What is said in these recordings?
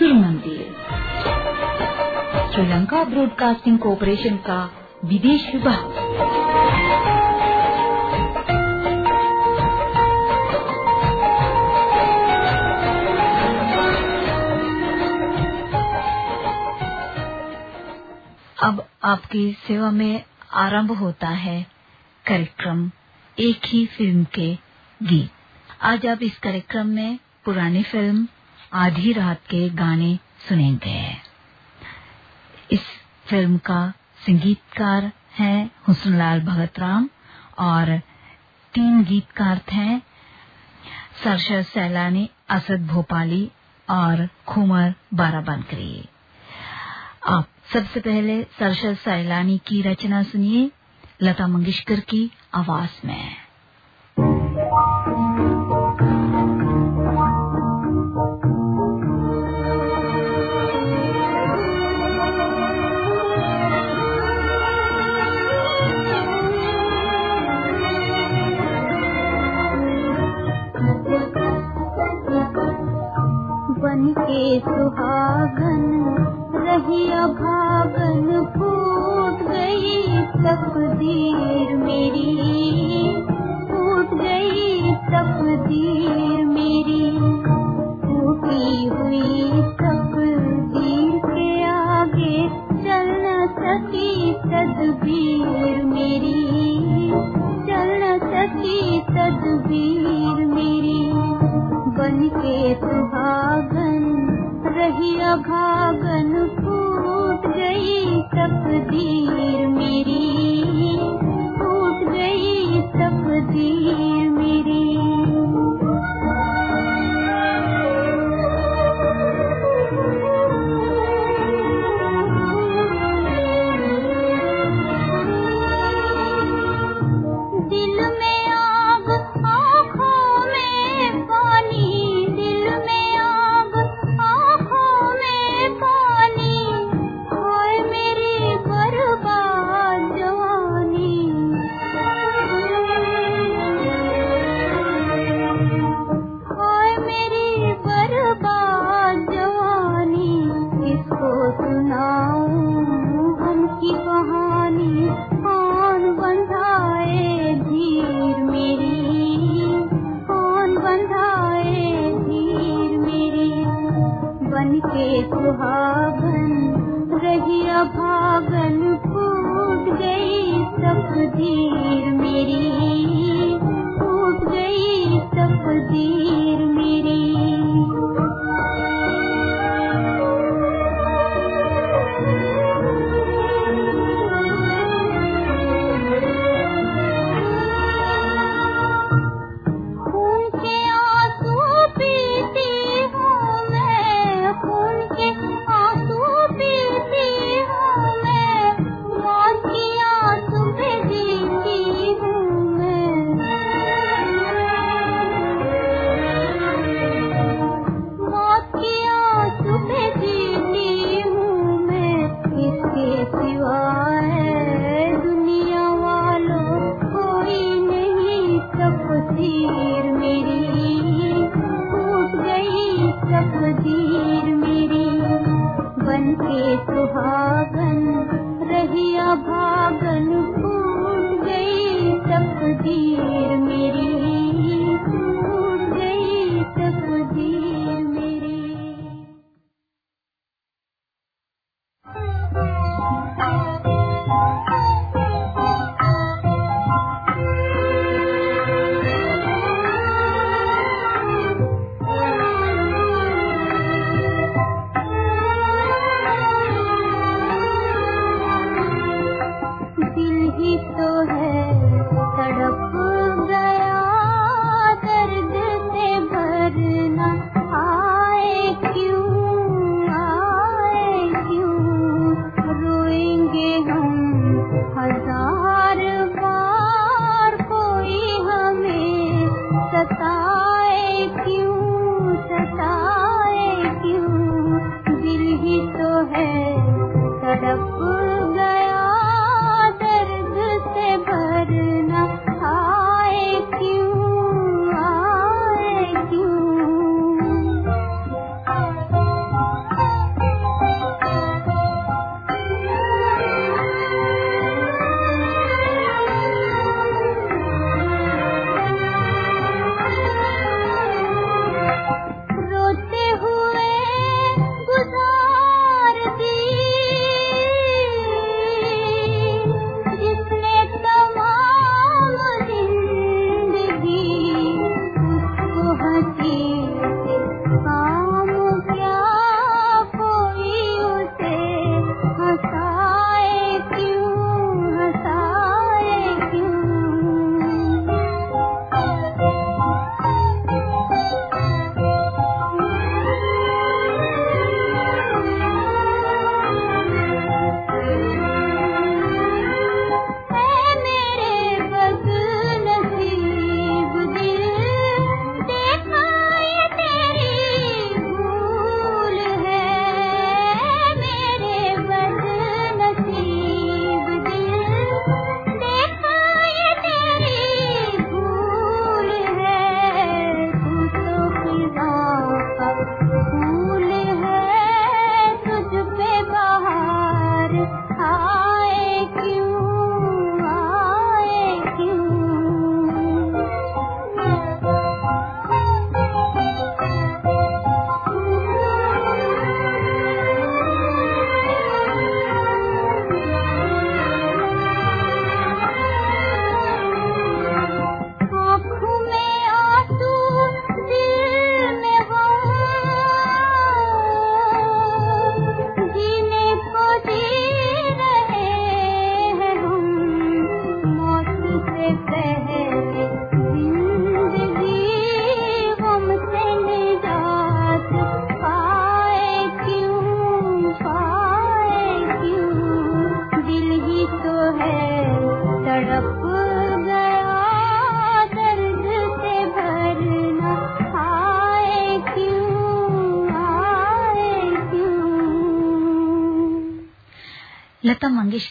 सुर मंदिर। Sri Lanka broadcasting corporation का विदेश विभाग। अब आपकी सेवा में आरंभ होता है कार्यक्रम एक ही फ़िल्म के गीत। आज आप इस कार्यक्रम में पुरानी फ़िल्म आधी रात के गाने सुनेंगे। इस फ़िल्म का संगीतकार है हुसनलाल भगतराम और तीन गीतकार थे सरशद सैलानी, असद भोपाली और खुमर बाराबंकरी आप सबसे पहले सरशद सैलानी की रचना सुनिए लता मंगेशकर की आवाज़ में। के सुहागन रही भागन फूट गई तकदीर मेरी। फूट गई तकदीर मेरी। टूटी हुई तकदीर के आगे चल न सकी तदबीर मेरी। चल न सकी तदबीर मेरी। बन के सुहागन फूट गई तकदीर मेरी फूट गई तकदीर मेरी। के सुहागन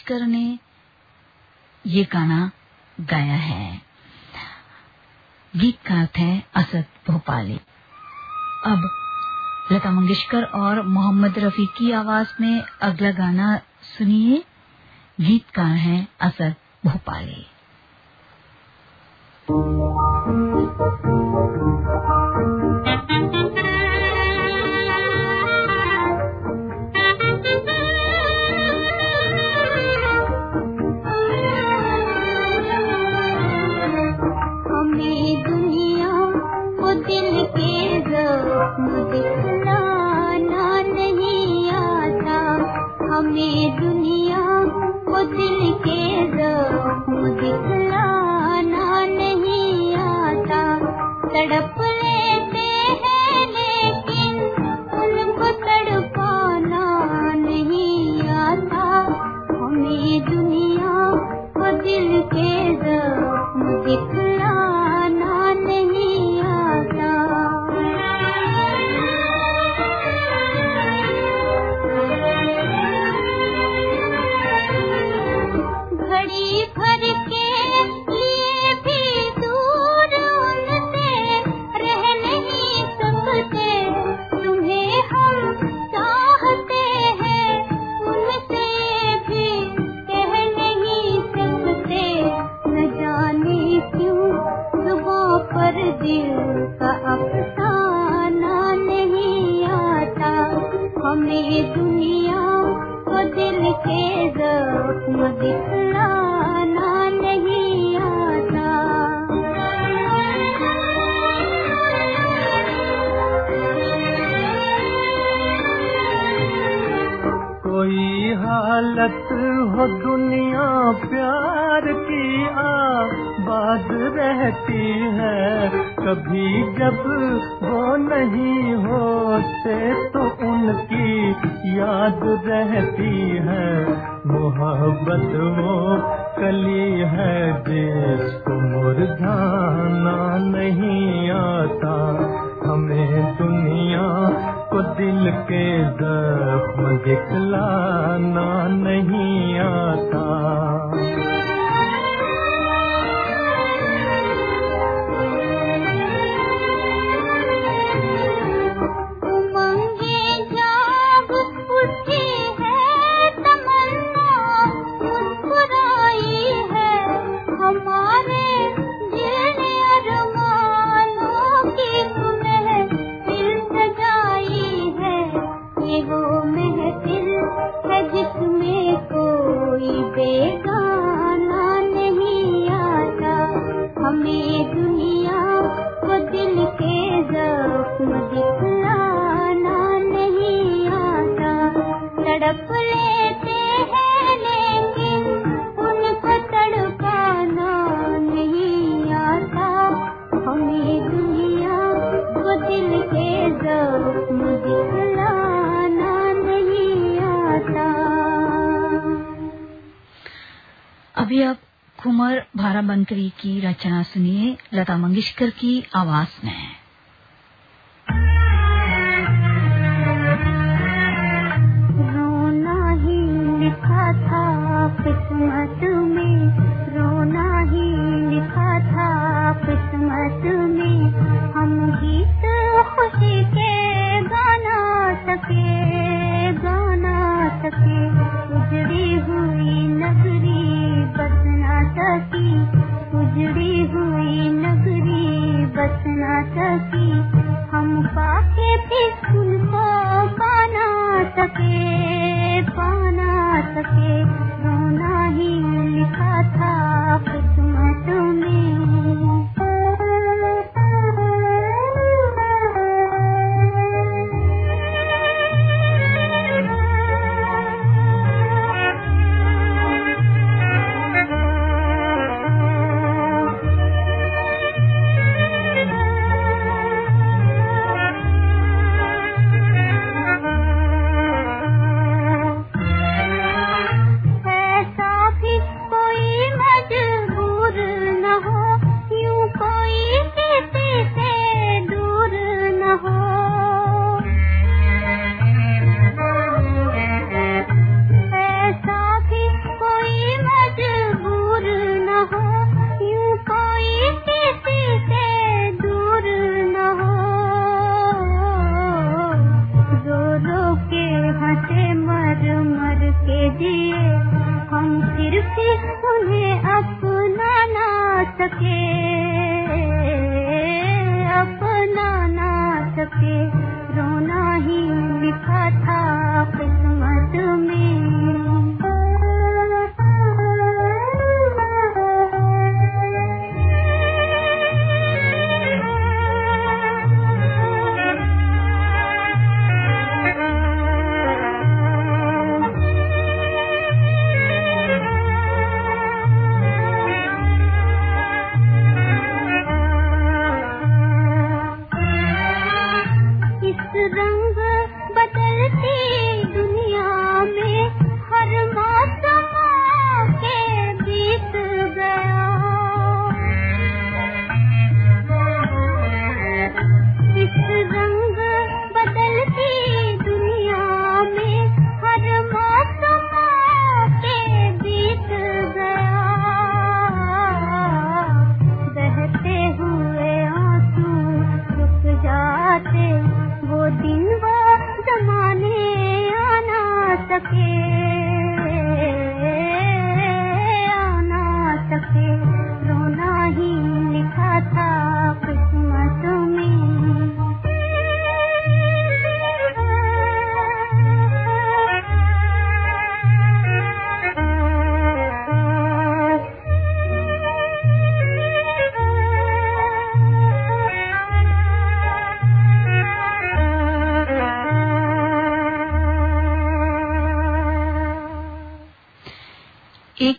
लता ने ये गाना गाया है। गीत का अर्थ है असद भोपाली। अब लता मंगेशकर और मोहम्मद रफी की आवाज़ में अगला गाना सुनिए। गीतकार हैं असद भोपाली। कोई हालत हो दुनिया प्यार की बात रहती है। कभी जब वो नहीं होते तो उनकी याद रहती है। मोहब्बत वो कली है जिसको मुरझाना नहीं आता। हमें दुनिया अभी रचना सुनिए लता मंगेशकर की आवाज़ में।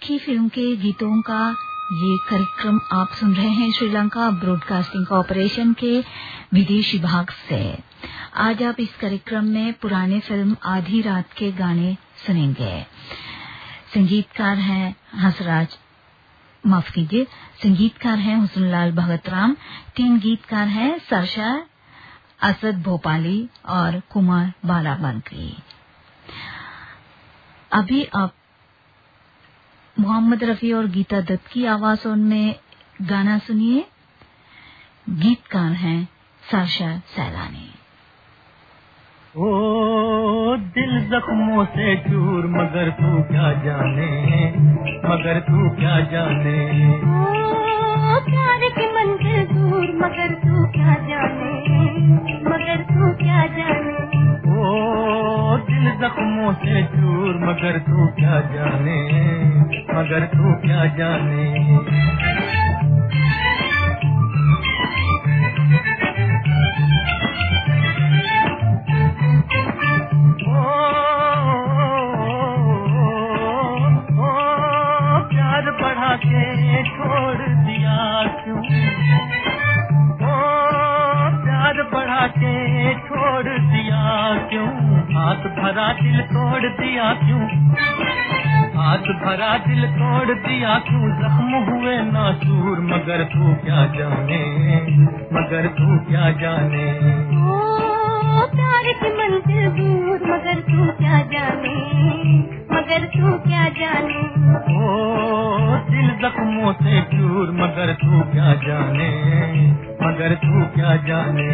ही फ़िल्म के गीतों का ये कार्यक्रम आप सुन रहे हैं श्रीलंका ब्रॉडकास्टिंग कॉरपोरेशन के विदेश विभाग से। आज आप इस कार्यक्रम में पुराने फ़िल्म आधी रात के गाने सुनेंगे। संगीतकार हैं हंसराज, माफ़ कीजिए, संगीतकार हैं हुसनलाल भगतराम, तीन गीतकार हैं सरशा असद भोपाली और कुमार बालाबंकी। अभी आप मोहम्मद रफी और गीता दत्त की आवाजों में गाना सुनिए। गीतकार हैं साशा सैलानी। ओ दिल जख्मों से दूर मगर तू क्या जाने? मगर तू क्या जाने? ओ प्यार की मंजिल दूर मगर तू क्या जाने? मगर तू क्या जाने? दिल जख्मों से दूर मगर तू क्या जाने? मगर तू क्या जाने? ओ, ओ, प्यार बढ़ा के छोड़ दिया क्यों? हाथ भरा दिल तोड़ दिया क्यों? हाथ भरा दिल तोड़ दिया क्यों? जख्म हुए नासूर मगर तू क्या जाने? मगर तू क्या जाने? ओ प्यार की मंजिल दूर मगर तू क्या जाने? मगर तू क्या जाने? ओ दिल जख्मों से दूर मगर तू क्या जाने? मगर तू क्या जाने?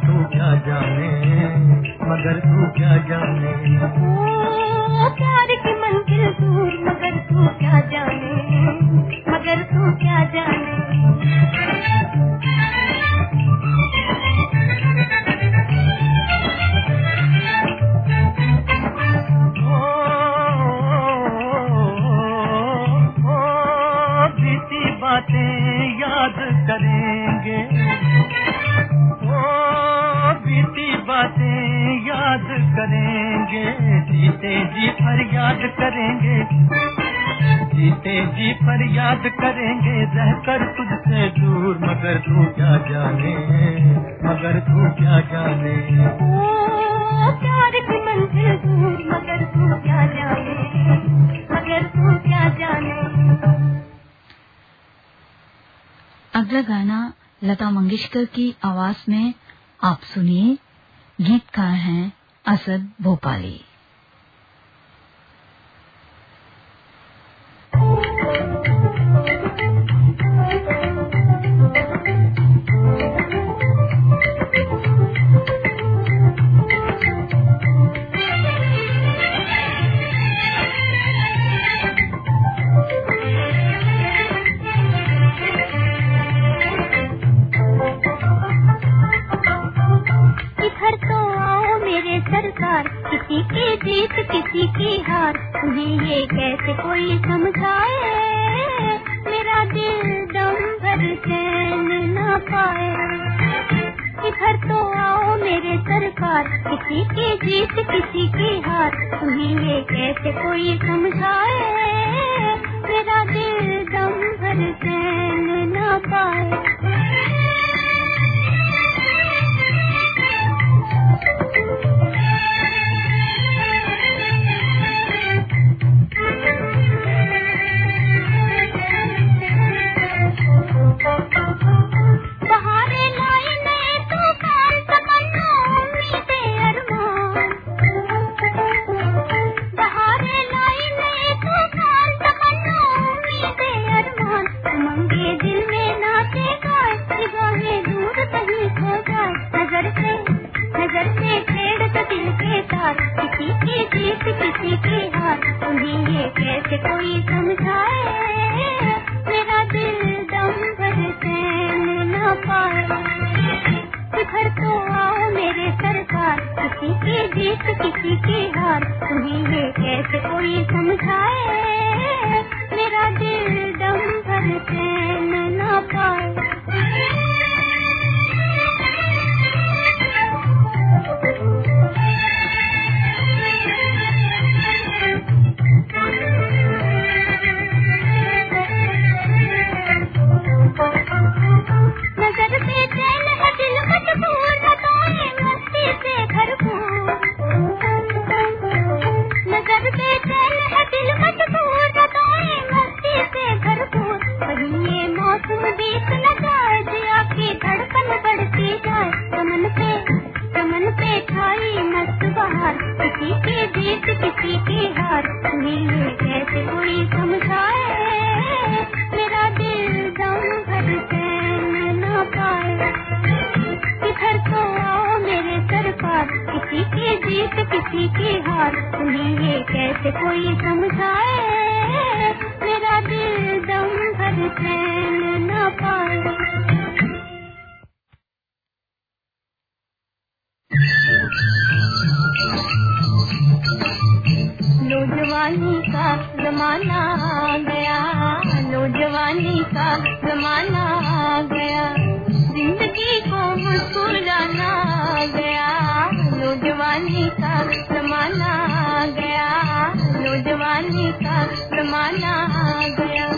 तू क्या जाने मगर तू क्या जाने? दूसरा गाना लता मंगेशकर की आवाज़ में आप सुनिए गीतकार हैं असद भोपाली। से कैसे कोई समझाए? मेरा दिल दम भर चैन ना पाए। किसी की जीत, किसी की हार। तुम्हें ये कैसे कोई समझाए? मेरा दिल दम भर चैन न पाए। नौजवानी का जमाना आ गया। नौजवानी का जमाना आ गया। ज़िंदगी को मुस्कुराना जवानी का जमाना आ गया। नौजवानी का जमाना आ गया।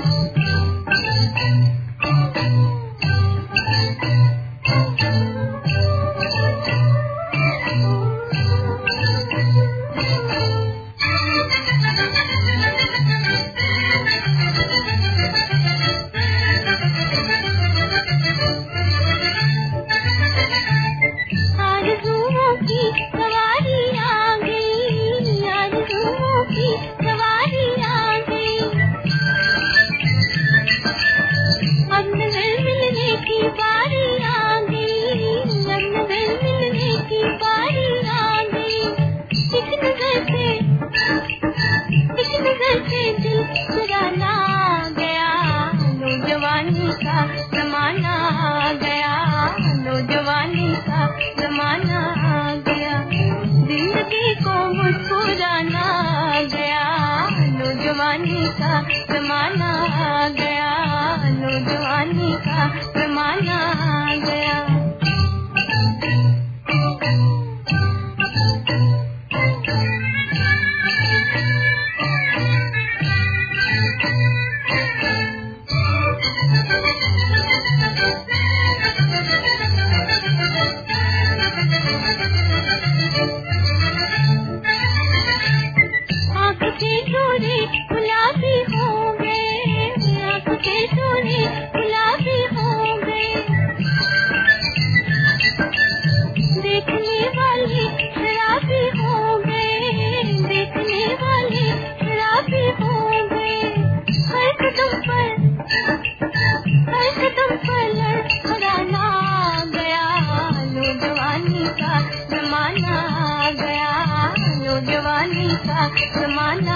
का जमाना गया जवानी का जमाना गया Thank you. किस माना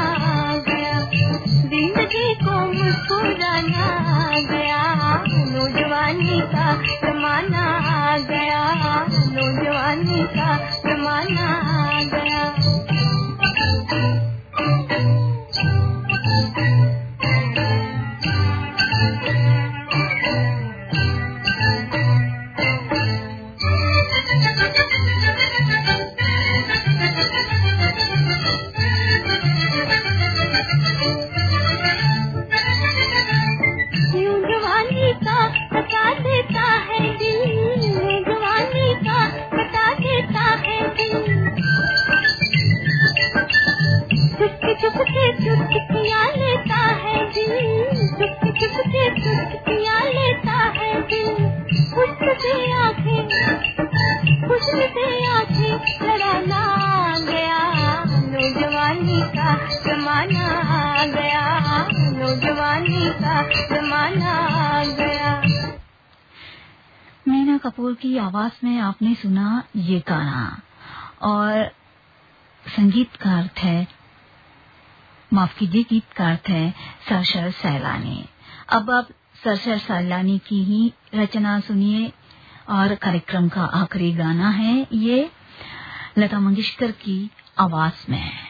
संगीत का अर्थ है माफ़ कीजिए गीत का अर्थ है सरसर सैलानी। अब आप सरसर सैलानी की ही रचना सुनिए और कार्यक्रम का आखिरी गाना है ये लता मंगेशकर की आवाज़ में है।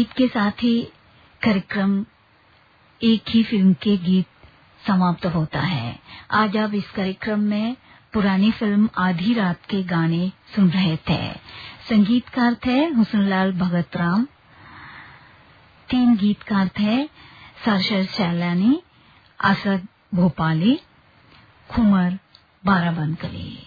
गीत के साथ ही कार्यक्रम एक ही फ़िल्म के गीत समाप्त होता है। आज आप इस कार्यक्रम में पुरानी फ़िल्म आधी रात के गाने सुन रहे थे। संगीतकार थे हुसनलाल भगत राम। तीन गीतकार थे सरशर सैलानी असद भोपाली कुंवर बाराबंकली।